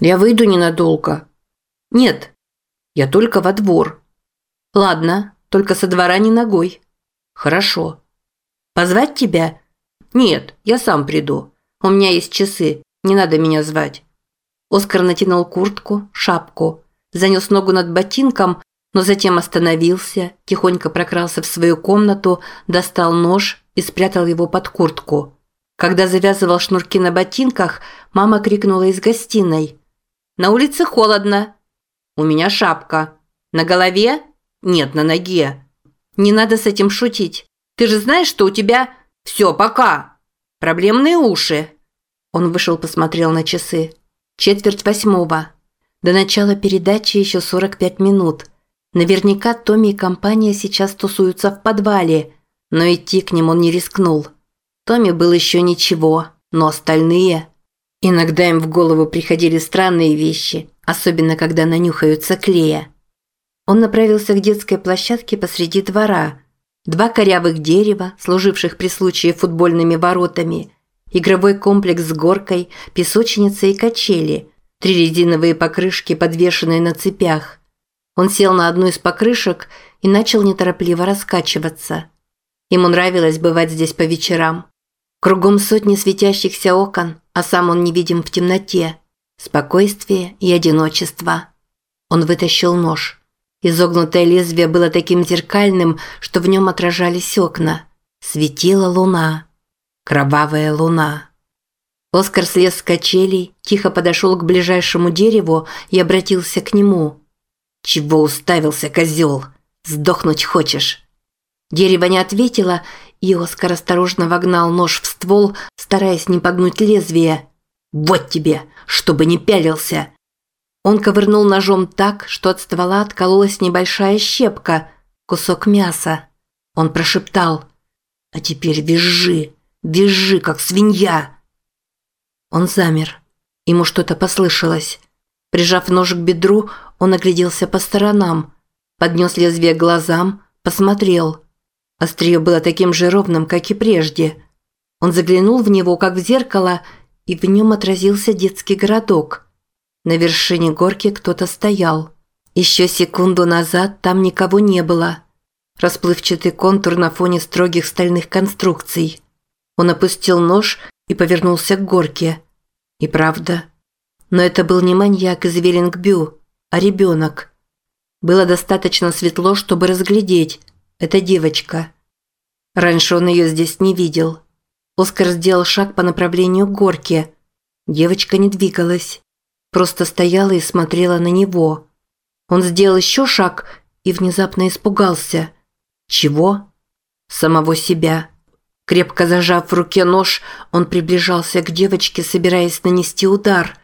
Я выйду ненадолго. Нет, я только во двор. Ладно, только со двора не ногой. Хорошо. Позвать тебя? Нет, я сам приду. У меня есть часы, не надо меня звать. Оскар натянул куртку, шапку, занес ногу над ботинком, но затем остановился, тихонько прокрался в свою комнату, достал нож и спрятал его под куртку. Когда завязывал шнурки на ботинках, мама крикнула из гостиной. «На улице холодно!» «У меня шапка. На голове?» «Нет, на ноге». «Не надо с этим шутить. Ты же знаешь, что у тебя...» «Все, пока! Проблемные уши!» Он вышел, посмотрел на часы. Четверть восьмого. До начала передачи еще 45 минут. Наверняка Томми и компания сейчас тусуются в подвале, но идти к ним он не рискнул. Томми был еще ничего, но остальные... Иногда им в голову приходили странные вещи, особенно когда нанюхаются клея. Он направился к детской площадке посреди двора. Два корявых дерева, служивших при случае футбольными воротами, игровой комплекс с горкой, песочница и качели, три резиновые покрышки, подвешенные на цепях. Он сел на одну из покрышек и начал неторопливо раскачиваться. Ему нравилось бывать здесь по вечерам. Кругом сотни светящихся окон, а сам он невидим в темноте. Спокойствие и одиночество. Он вытащил нож. Изогнутое лезвие было таким зеркальным, что в нем отражались окна. Светила луна. Кровавая луна. Оскар слез с качелей, тихо подошел к ближайшему дереву и обратился к нему. «Чего уставился, козел? Сдохнуть хочешь?» Дерево не ответило, и Оскар осторожно вогнал нож в ствол, стараясь не погнуть лезвие. «Вот тебе, чтобы не пялился!» Он ковырнул ножом так, что от ствола откололась небольшая щепка, кусок мяса. Он прошептал «А теперь визжи, визжи, как свинья!» Он замер. Ему что-то послышалось. Прижав нож к бедру, он огляделся по сторонам, поднес лезвие к глазам, посмотрел – Острие было таким же ровным, как и прежде. Он заглянул в него, как в зеркало, и в нем отразился детский городок. На вершине горки кто-то стоял. Еще секунду назад там никого не было. Расплывчатый контур на фоне строгих стальных конструкций. Он опустил нож и повернулся к горке. И правда. Но это был не маньяк из Веллингбю, а ребенок. Было достаточно светло, чтобы разглядеть – это девочка. Раньше он ее здесь не видел. Оскар сделал шаг по направлению к горке. Девочка не двигалась. Просто стояла и смотрела на него. Он сделал еще шаг и внезапно испугался. Чего? Самого себя. Крепко зажав в руке нож, он приближался к девочке, собираясь нанести удар.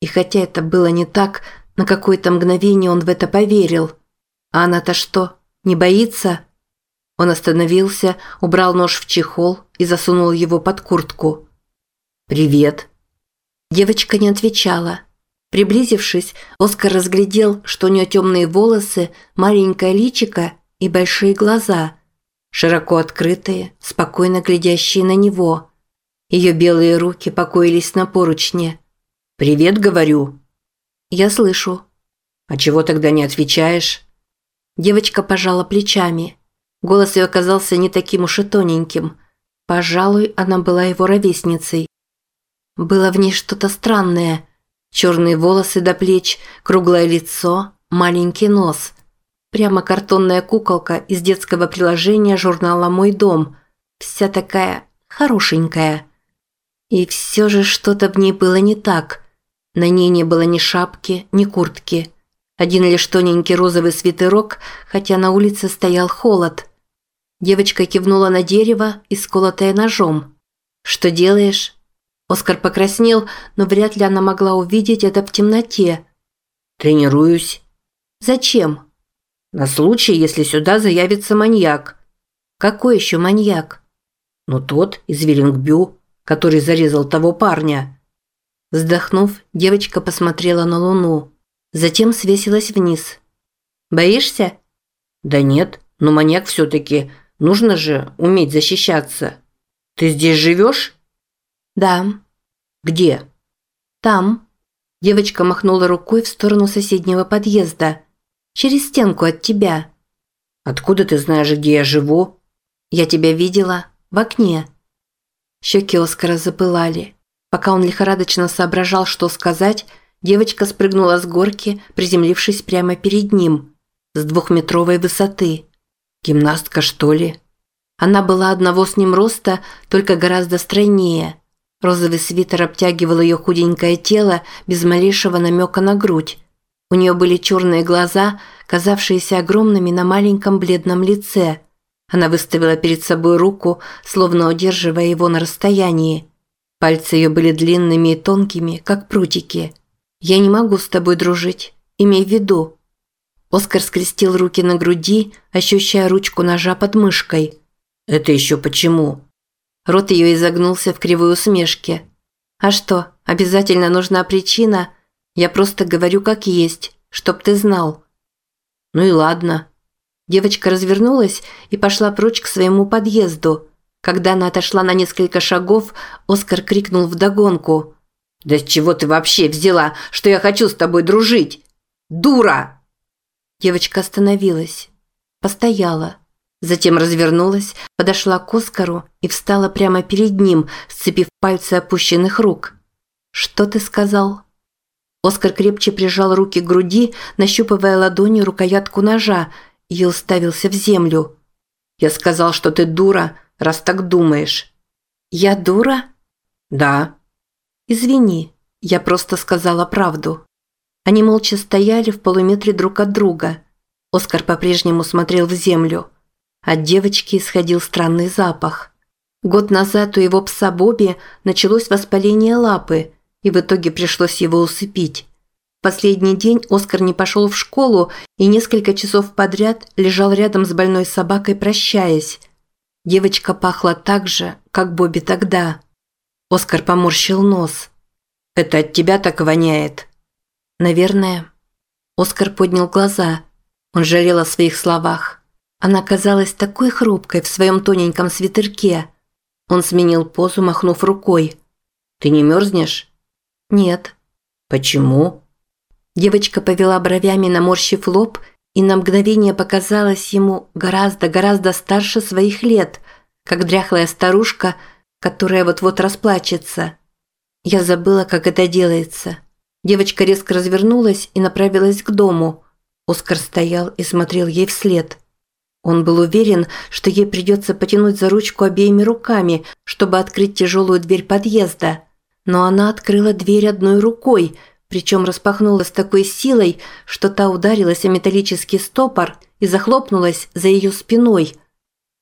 И хотя это было не так, на какое-то мгновение он в это поверил. А она-то что? Не боится? Он остановился, убрал нож в чехол и засунул его под куртку. «Привет». Девочка не отвечала. Приблизившись, Оскар разглядел, что у нее темные волосы, маленькое личико и большие глаза, широко открытые, спокойно глядящие на него. Ее белые руки покоились на поручне. «Привет, говорю». «Я слышу». «А чего тогда не отвечаешь?» Девочка пожала плечами. Голос ее оказался не таким уж и тоненьким. Пожалуй, она была его ровесницей. Было в ней что-то странное. Черные волосы до плеч, круглое лицо, маленький нос. Прямо картонная куколка из детского приложения журнала «Мой дом». Вся такая хорошенькая. И все же что-то в ней было не так. На ней не было ни шапки, ни куртки. Один лишь тоненький розовый свитерок, хотя на улице стоял холод. Девочка кивнула на дерево, исколотое ножом. «Что делаешь?» Оскар покраснел, но вряд ли она могла увидеть это в темноте. «Тренируюсь». «Зачем?» «На случай, если сюда заявится маньяк». «Какой еще маньяк?» «Ну тот из Виллингбю, который зарезал того парня». Вздохнув, девочка посмотрела на луну. Затем свесилась вниз. «Боишься?» «Да нет, но маньяк все-таки. Нужно же уметь защищаться. Ты здесь живешь?» «Да». «Где?» «Там». Девочка махнула рукой в сторону соседнего подъезда. «Через стенку от тебя». «Откуда ты знаешь, где я живу?» «Я тебя видела. В окне». Щеки Оскара запылали. Пока он лихорадочно соображал, что сказать, девочка спрыгнула с горки, приземлившись прямо перед ним. С двухметровой высоты. Гимнастка, что ли? Она была одного с ним роста, только гораздо стройнее. Розовый свитер обтягивал ее худенькое тело без малейшего намека на грудь. У нее были черные глаза, казавшиеся огромными на маленьком бледном лице. Она выставила перед собой руку, словно удерживая его на расстоянии. Пальцы ее были длинными и тонкими, как прутики. «Я не могу с тобой дружить. Имей в виду». Оскар скрестил руки на груди, ощущая ручку ножа под мышкой. «Это еще почему?» Рот ее изогнулся в кривой усмешке. «А что, обязательно нужна причина? Я просто говорю как есть, чтоб ты знал». «Ну и ладно». Девочка развернулась и пошла прочь к своему подъезду. Когда она отошла на несколько шагов, Оскар крикнул вдогонку. «Да с чего ты вообще взяла, что я хочу с тобой дружить? Дура!» Девочка остановилась. Постояла. Затем развернулась, подошла к Оскару и встала прямо перед ним, сцепив пальцы опущенных рук. «Что ты сказал?» Оскар крепче прижал руки к груди, нащупывая ладонью рукоятку ножа и уставился в землю. «Я сказал, что ты дура, раз так думаешь». «Я дура?» «Да». «Извини, я просто сказала правду». Они молча стояли в полуметре друг от друга. Оскар по-прежнему смотрел в землю. От девочки исходил странный запах. Год назад у его пса Бобби началось воспаление лапы, и в итоге пришлось его усыпить. Последний день Оскар не пошел в школу и несколько часов подряд лежал рядом с больной собакой, прощаясь. Девочка пахла так же, как Бобби тогда. Оскар поморщил нос. «Это от тебя так воняет?» «Наверное». Оскар поднял глаза. Он жалел о своих словах. Она казалась такой хрупкой в своем тоненьком свитерке. Он сменил позу, махнув рукой. «Ты не мерзнешь?» «Нет». «Почему?» Девочка повела бровями, наморщив лоб, и на мгновение показалась ему гораздо-гораздо старше своих лет, как дряхлая старушка, которая вот-вот расплачется. Я забыла, как это делается. Девочка резко развернулась и направилась к дому. Оскар стоял и смотрел ей вслед. Он был уверен, что ей придется потянуть за ручку обеими руками, чтобы открыть тяжелую дверь подъезда. Но она открыла дверь одной рукой, причем распахнула с такой силой, что та ударилась о металлический стопор и захлопнулась за ее спиной.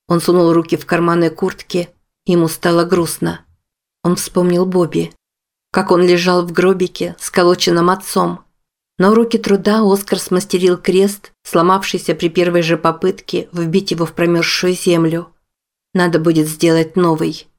Он сунул руки в карманы куртки, ему стало грустно. Он вспомнил Бобби, как он лежал в гробике, сколоченном отцом. На уроке труда Оскар смастерил крест, сломавшийся при первой же попытке вбить его в промерзшую землю. Надо будет сделать новый.